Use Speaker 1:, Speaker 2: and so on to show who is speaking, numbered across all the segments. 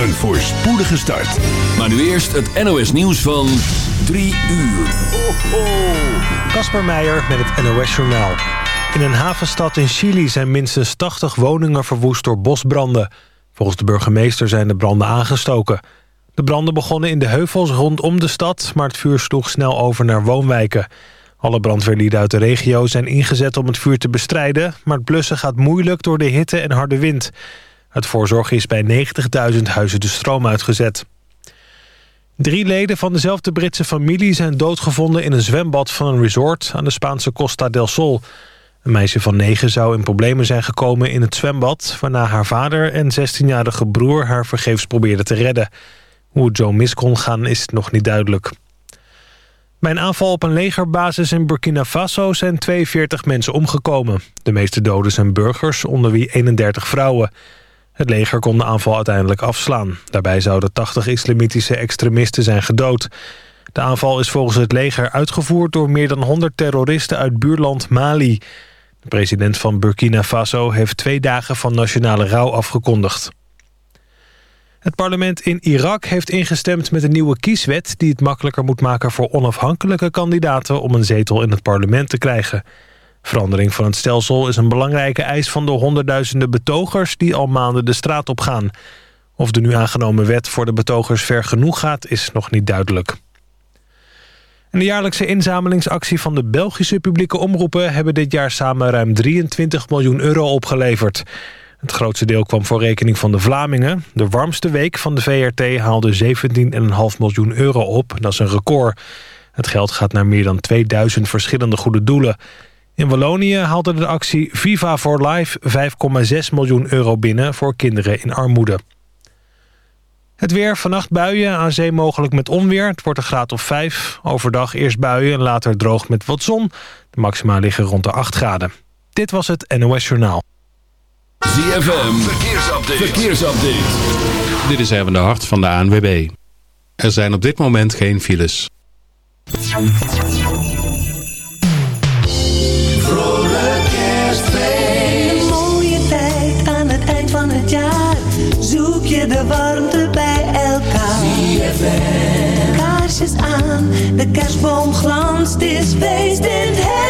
Speaker 1: Een voorspoedige start.
Speaker 2: Maar nu eerst het NOS nieuws van 3 uur.
Speaker 3: Kasper Meijer met het NOS Journaal. In een havenstad in Chili zijn minstens 80 woningen verwoest door bosbranden. Volgens de burgemeester zijn de branden aangestoken. De branden begonnen in de heuvels rondom de stad... maar het vuur sloeg snel over naar woonwijken. Alle brandweerlieden uit de regio zijn ingezet om het vuur te bestrijden... maar het blussen gaat moeilijk door de hitte en harde wind. Uit voorzorg is bij 90.000 huizen de stroom uitgezet. Drie leden van dezelfde Britse familie zijn doodgevonden... in een zwembad van een resort aan de Spaanse Costa del Sol. Een meisje van negen zou in problemen zijn gekomen in het zwembad... waarna haar vader en 16-jarige broer haar vergeefs probeerden te redden. Hoe het zo mis kon gaan is nog niet duidelijk. Bij een aanval op een legerbasis in Burkina Faso zijn 42 mensen omgekomen. De meeste doden zijn burgers, onder wie 31 vrouwen. Het leger kon de aanval uiteindelijk afslaan. Daarbij zouden 80 islamitische extremisten zijn gedood. De aanval is volgens het leger uitgevoerd door meer dan 100 terroristen uit buurland Mali. De president van Burkina Faso heeft twee dagen van nationale rouw afgekondigd. Het parlement in Irak heeft ingestemd met een nieuwe kieswet... die het makkelijker moet maken voor onafhankelijke kandidaten... om een zetel in het parlement te krijgen. Verandering van het stelsel is een belangrijke eis van de honderdduizenden betogers... die al maanden de straat op gaan. Of de nu aangenomen wet voor de betogers ver genoeg gaat, is nog niet duidelijk. De jaarlijkse inzamelingsactie van de Belgische publieke omroepen... hebben dit jaar samen ruim 23 miljoen euro opgeleverd. Het grootste deel kwam voor rekening van de Vlamingen. De warmste week van de VRT haalde 17,5 miljoen euro op. Dat is een record. Het geld gaat naar meer dan 2000 verschillende goede doelen. In Wallonië haalde de actie Viva for Life 5,6 miljoen euro binnen... voor kinderen in armoede. Het weer, vannacht buien, aan zee mogelijk met onweer. Het wordt een graad of 5. Overdag eerst buien en later droog met wat zon. De maxima liggen rond de 8 graden. Dit was het NOS Journaal.
Speaker 2: ZFM, verkeersupdate. verkeersupdate.
Speaker 4: Dit is even de hart van de ANWB. Er zijn op dit moment geen files.
Speaker 5: De warmte bij elkaar.
Speaker 6: ZFM.
Speaker 5: Kaarsjes aan, de kerstboom glanst. Is feest in het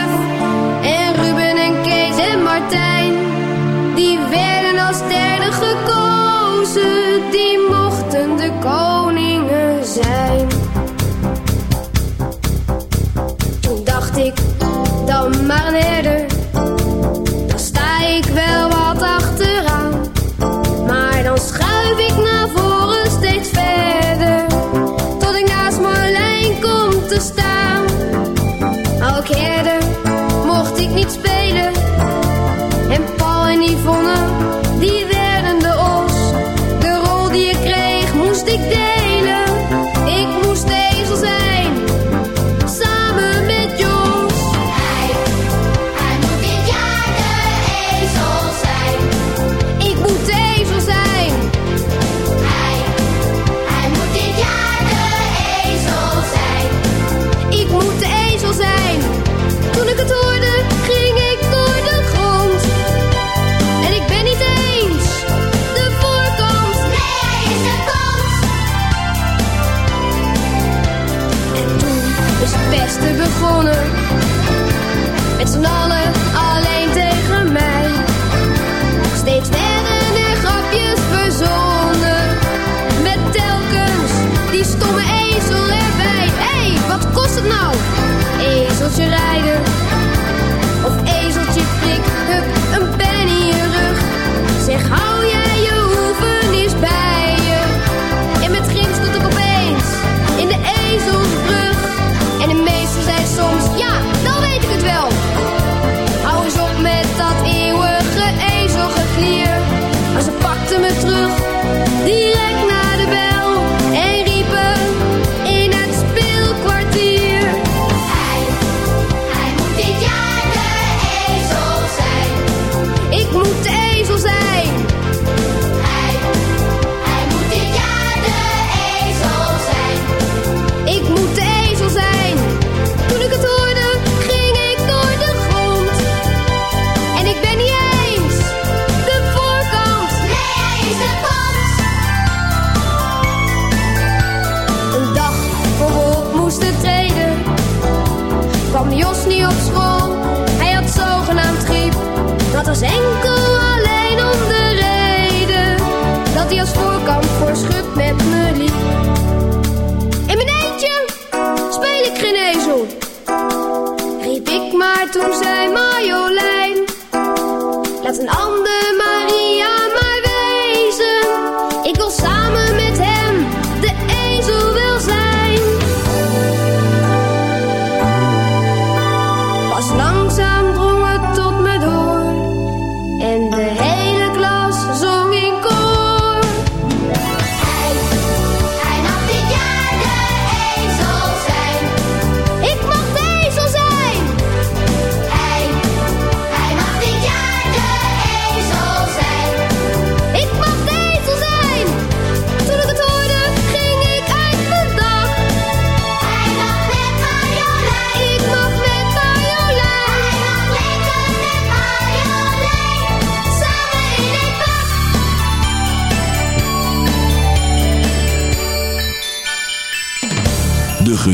Speaker 1: En Ruben en Kees en Martijn, die werden als derde gekozen. Die mochten de koningen zijn. Toen dacht ik, dan maar een herder. Dan sta ik wel wat achteraan. Maar dan schuif ik naar voren.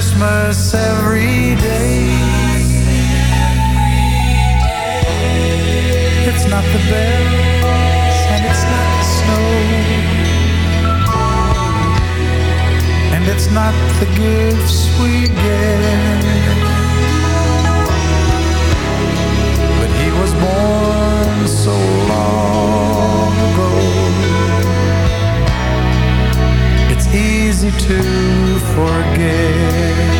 Speaker 7: Christmas every day. It's not the bells and it's not the snow. And it's not the gifts we get. easy to forget.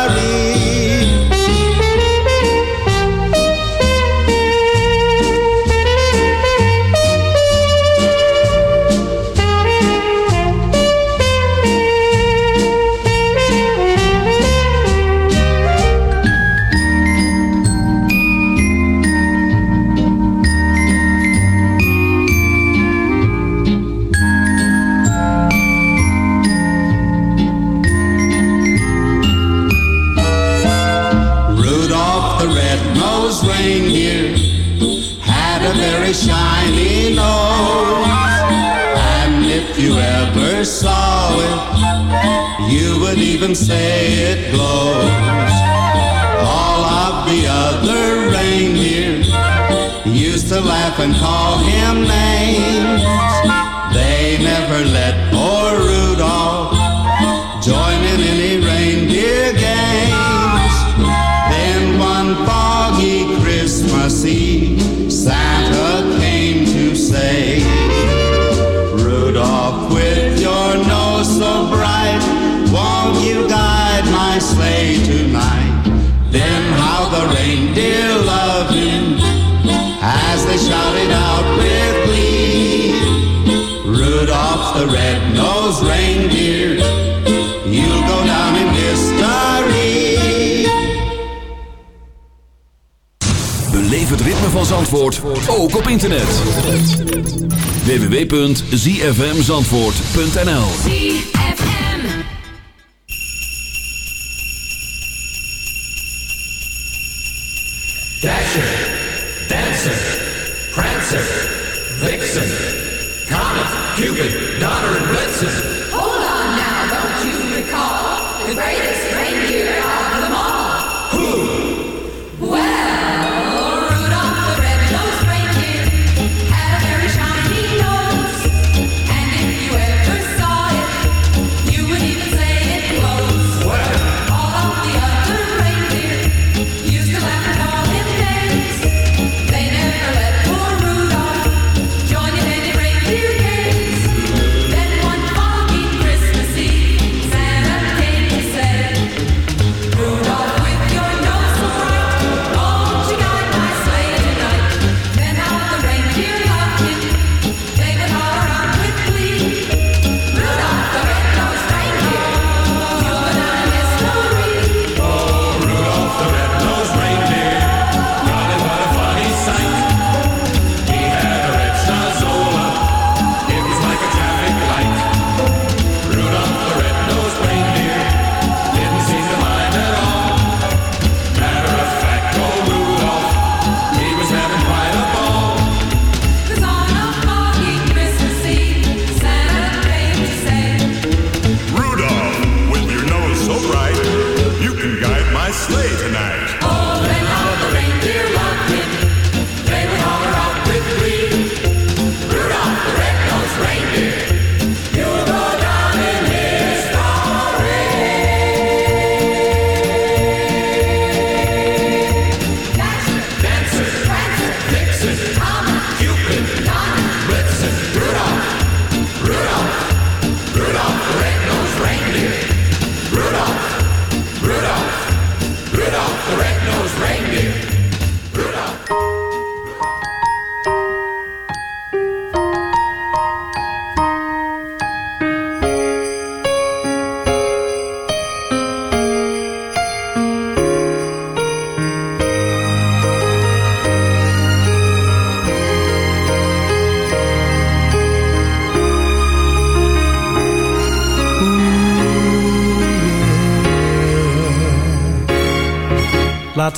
Speaker 8: And call him reindeer, you'll go down in history.
Speaker 2: Beleef het ritme van Zandvoort ook op internet. www.zfmzandvoort.nl
Speaker 9: Dasher, Dancer, Prancer, Vixen, Cupid, Donner, and Blitzen.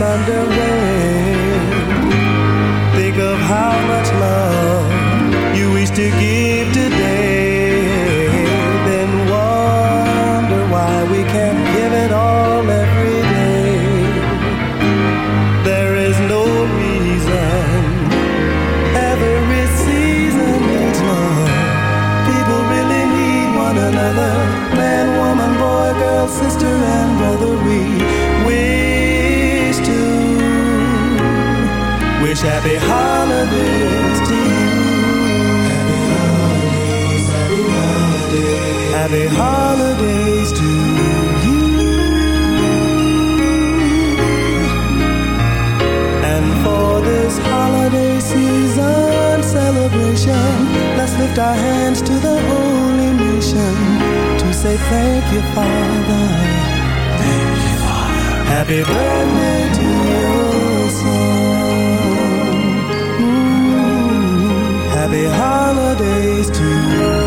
Speaker 10: underway, think of how much love you wish to give today. Then wonder why we can't give it all every day. There is no reason every season needs love. People really need one another. Man, woman, boy, girl, sister, and brother. We happy holidays to you. Happy holidays, happy holidays. Happy holidays to you. And for this holiday season celebration, let's lift our hands to the holy nation to say thank you, Father. Thank you, Father. Happy birthday to your holidays to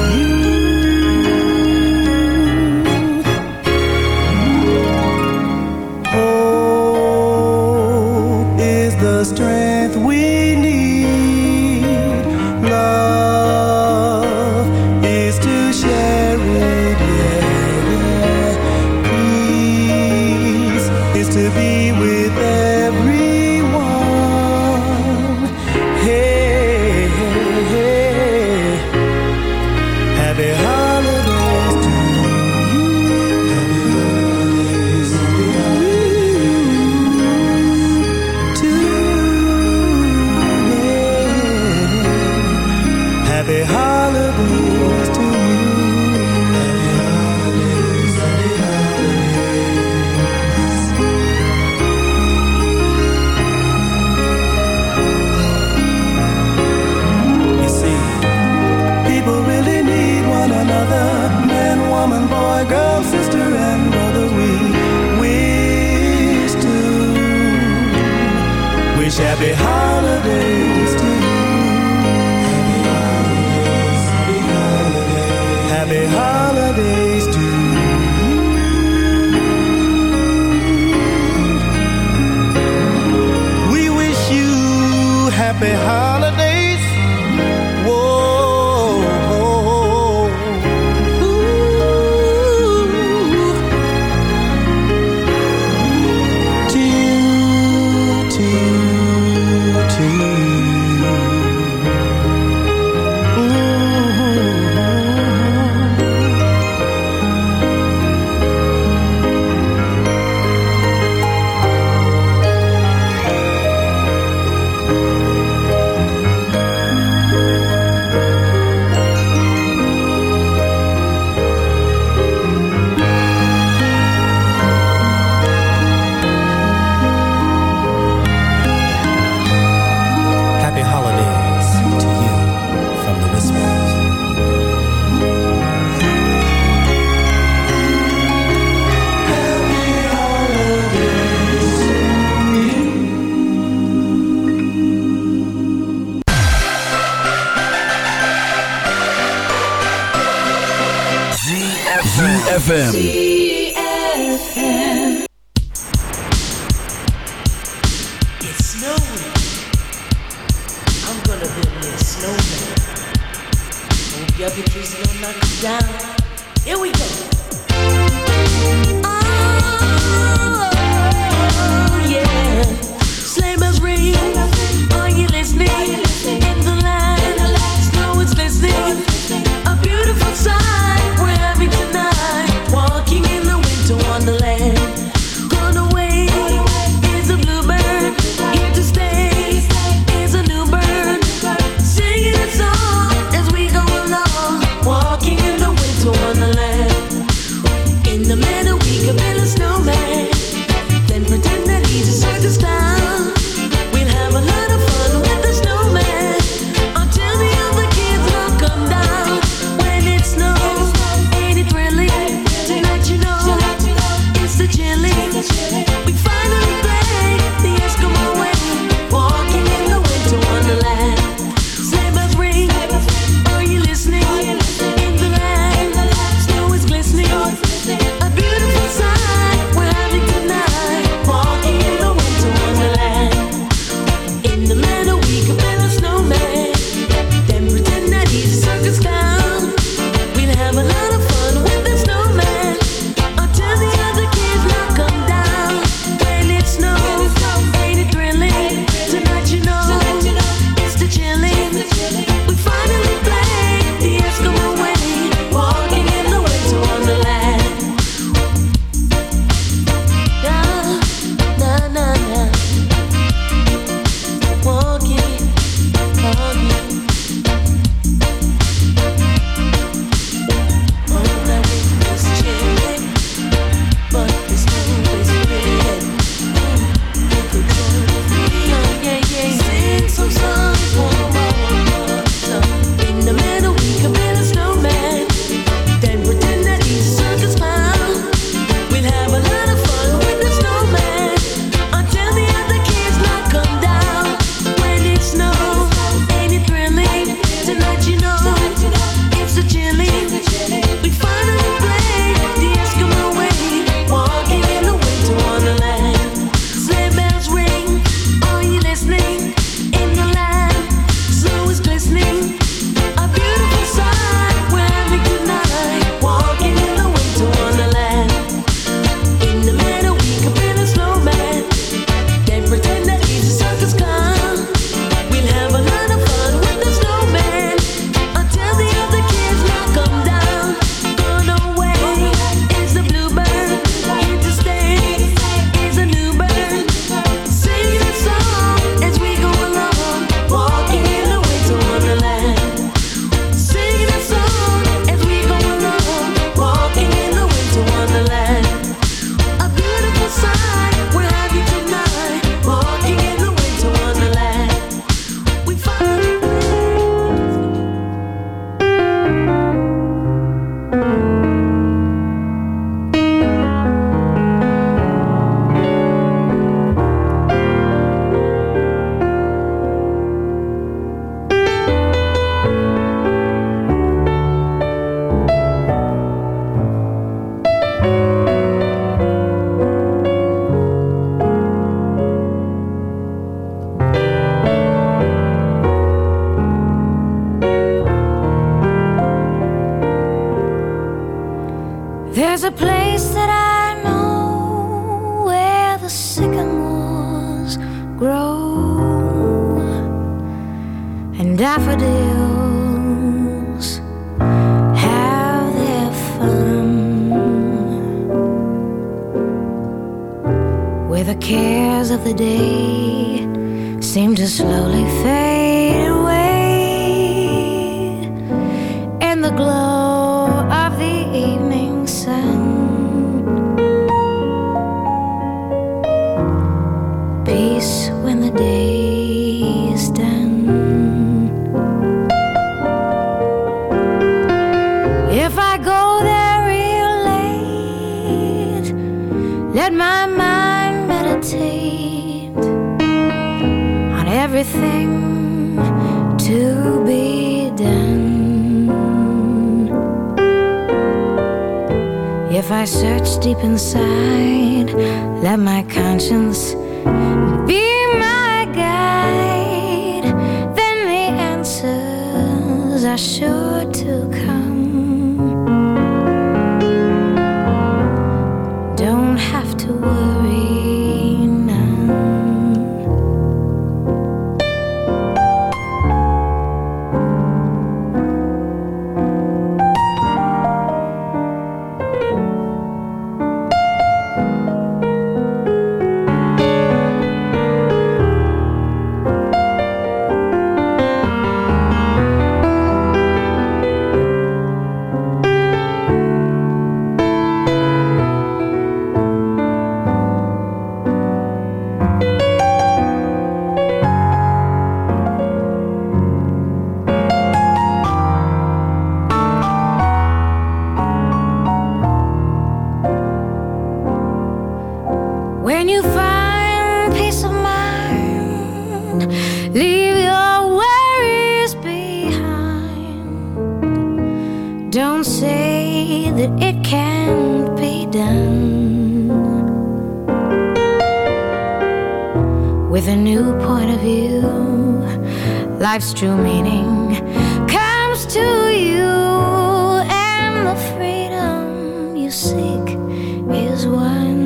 Speaker 11: search deep inside. Let my conscience be. life's true meaning comes to you, and the freedom you seek is one.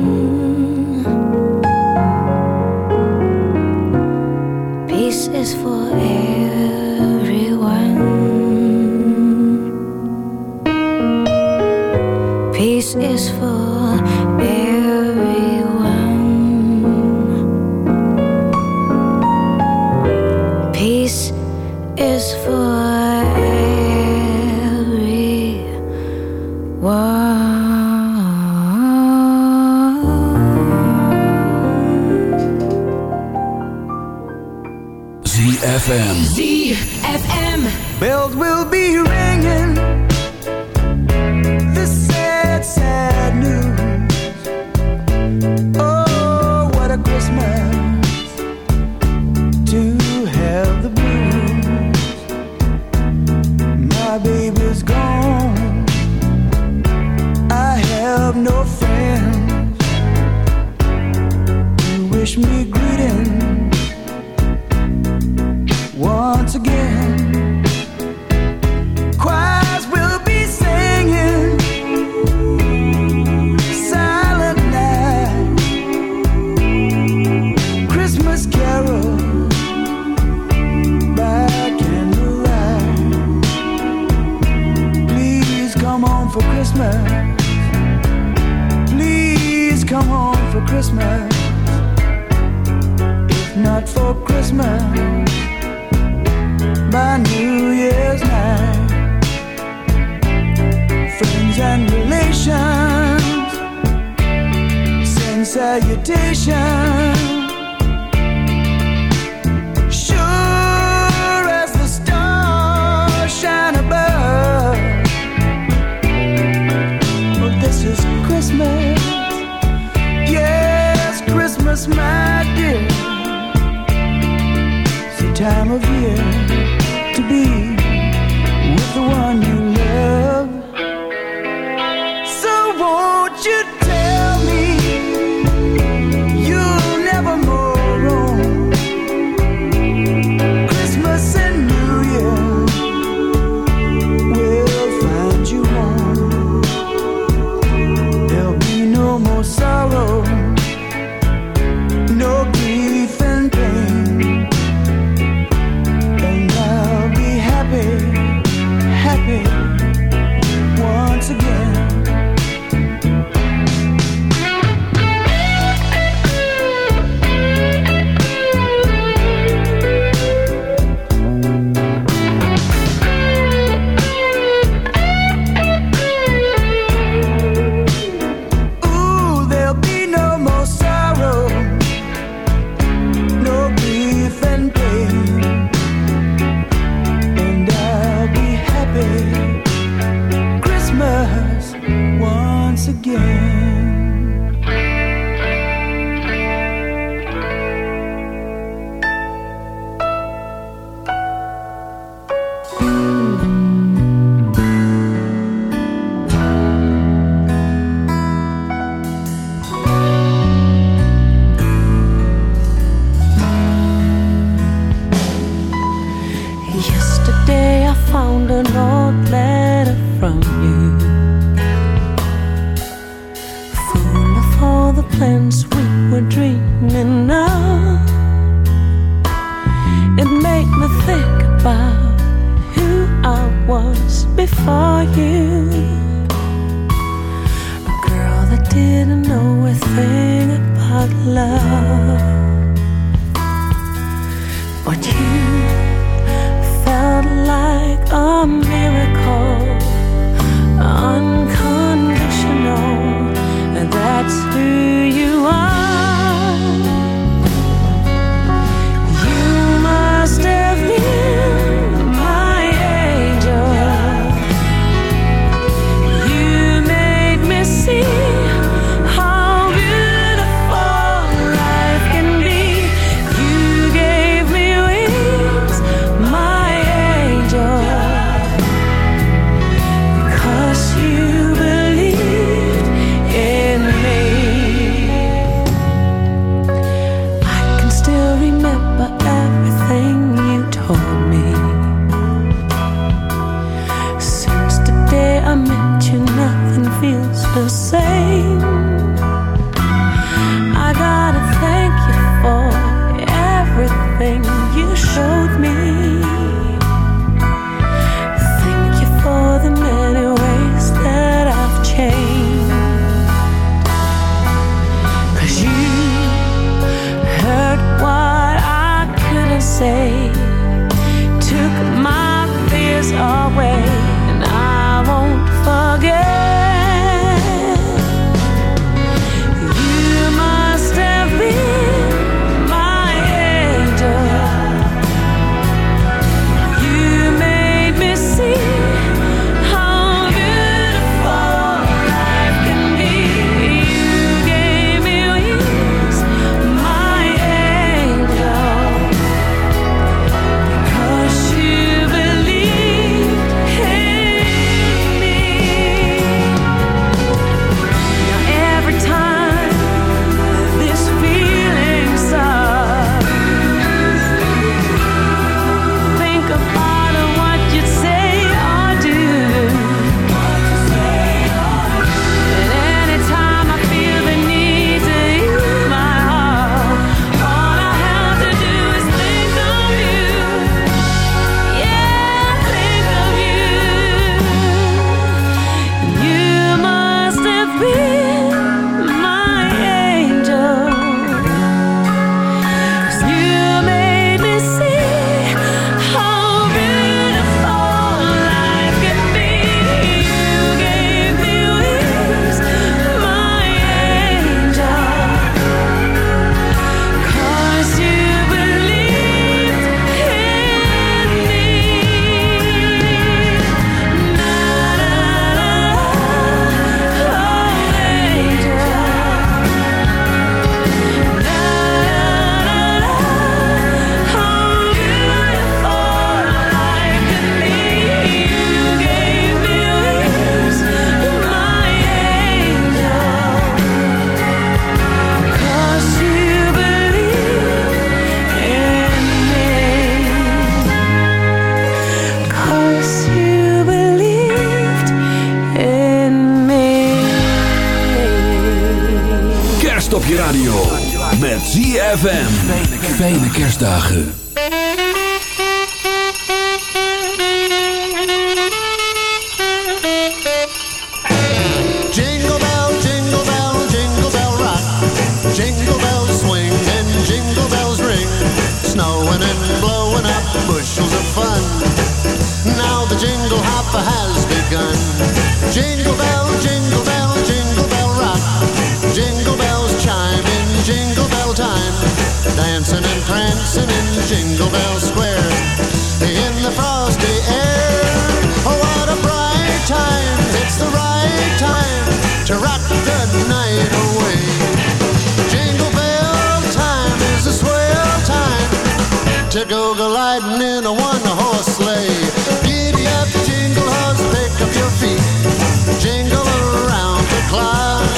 Speaker 12: friends.
Speaker 2: op je radio. Met ZFM. Fijne kerstdagen.
Speaker 13: Jingle bell, jingle bell, jingle bell rock. Jingle bells swing and jingle bells ring. Snowing and blowing up bushels of fun. Now the jingle hopper has begun. Jingle bell, jingle bell. Jingle Bell Square in the frosty air. Oh, what a bright time! It's the right time to rock the night away. Jingle Bell time is a swell time to go gliding in a one-horse sleigh. Giddy up, jingle horse, pick up your feet, jingle around the clock,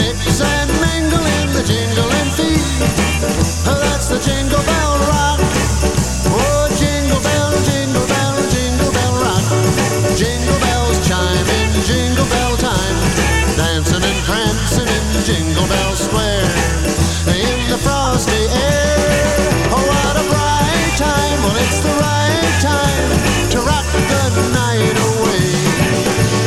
Speaker 13: mix and mingle in the jingling feet. Jingle Bell Square in the frosty air. Oh, what a bright time! Well, it's the right time to rock the night away.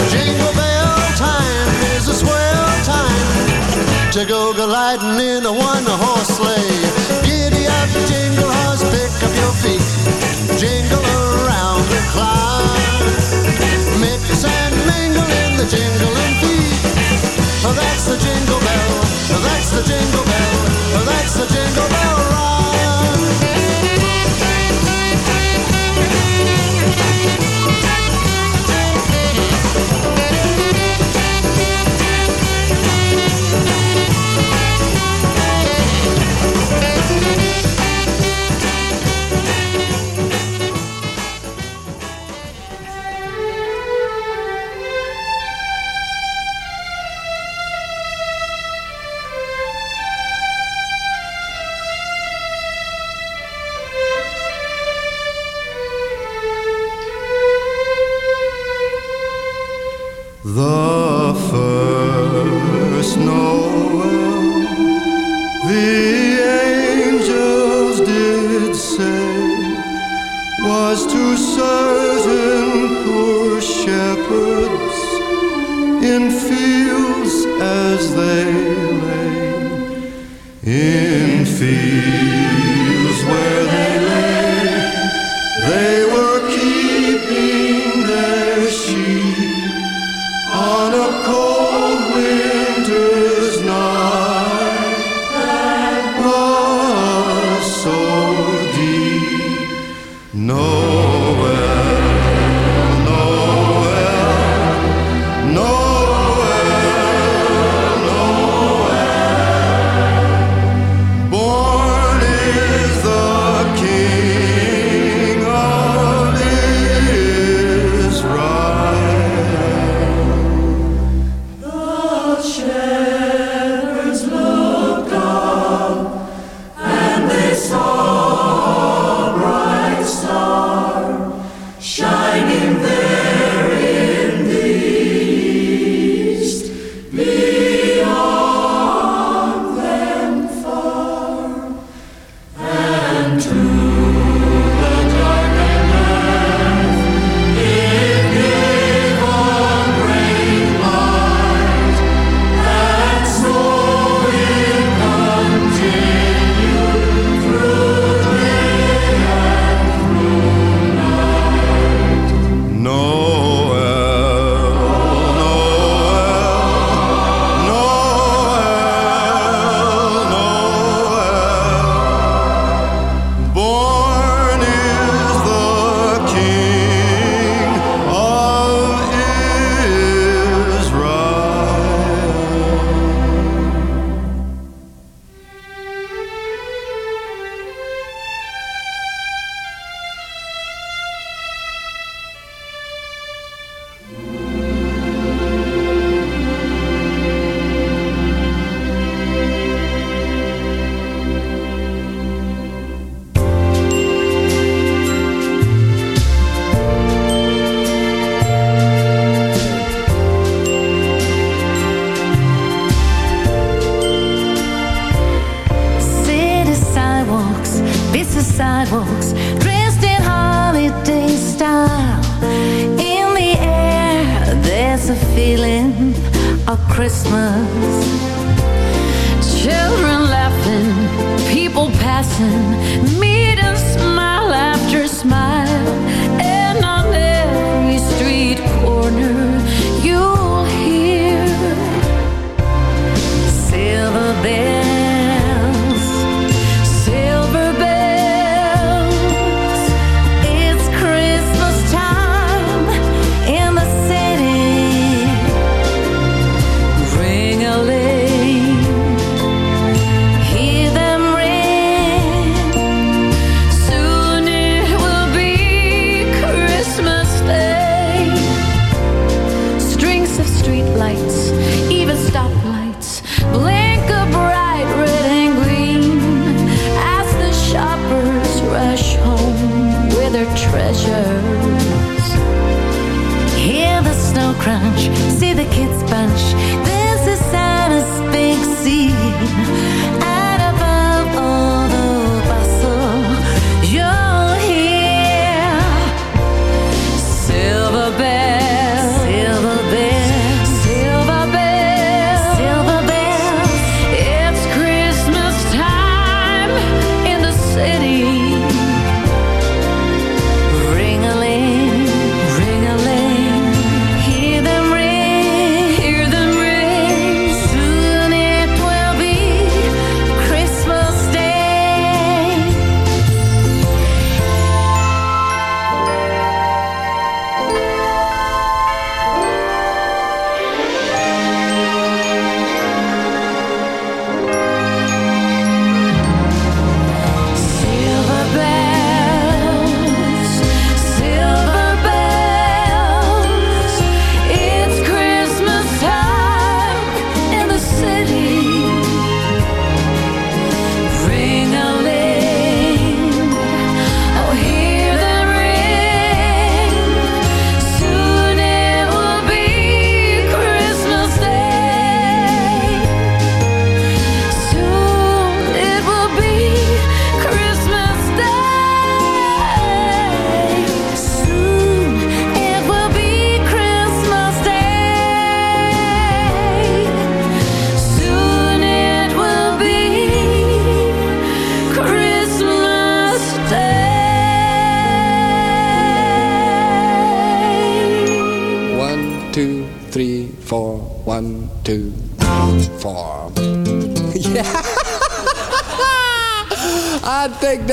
Speaker 13: Jingle Bell time is
Speaker 6: a swell time to go gliding in a one-horse sleigh. Giddy up, jingle horse, pick
Speaker 13: up your feet, jingle around the
Speaker 11: clock, mix and mingle in the jingling feet. That's the jingle bell. That's the jingle bell. That's the
Speaker 14: jingle bell.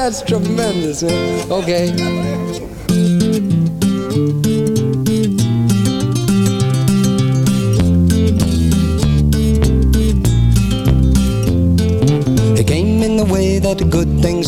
Speaker 14: That's tremendous. Okay.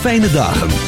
Speaker 15: Fijne dagen. en...